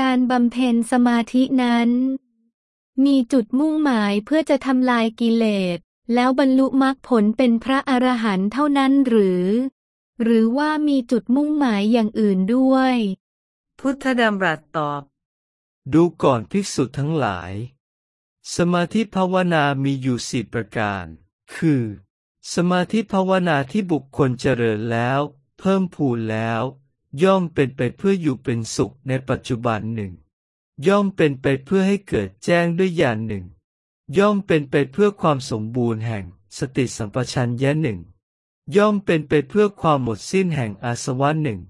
การบำเพ็ญสมาธินั้น มีจุดมุ่งหมายเพื่อจะทำลายกิเลส แล้วบรรลุมรรคผลเป็นพระอรหันต์เท่านั้นหรือ หรือว่ามีจุดมุ่งหมายอย่างอื่นด้วย พุทธดำรัสตอบ ดูก่อนภิกษุทั้งหลาย สมาธิภาวนามีอยู่สี่ประการ คือ สมาธิภาวนาที่บุคคลเจริญแล้ว เพิ่มพูนแล้ว ย่อมเป็นไปเพื่ออยู่เป็นสุขในปัจจุบันหนึ่ง ย่อมเป็นไปเพื่อให้เกิดแจ้งด้วยญาณหนึ่ง ย่อมเป็นไปเพื่อความสมบูรณ์แห่งสติสัมปชัญญะหนึ่ง ย่อมเป็นไปเพื่อความหมดสิ้นแห่งอาสวะหนึ่ง